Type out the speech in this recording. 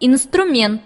инструмент.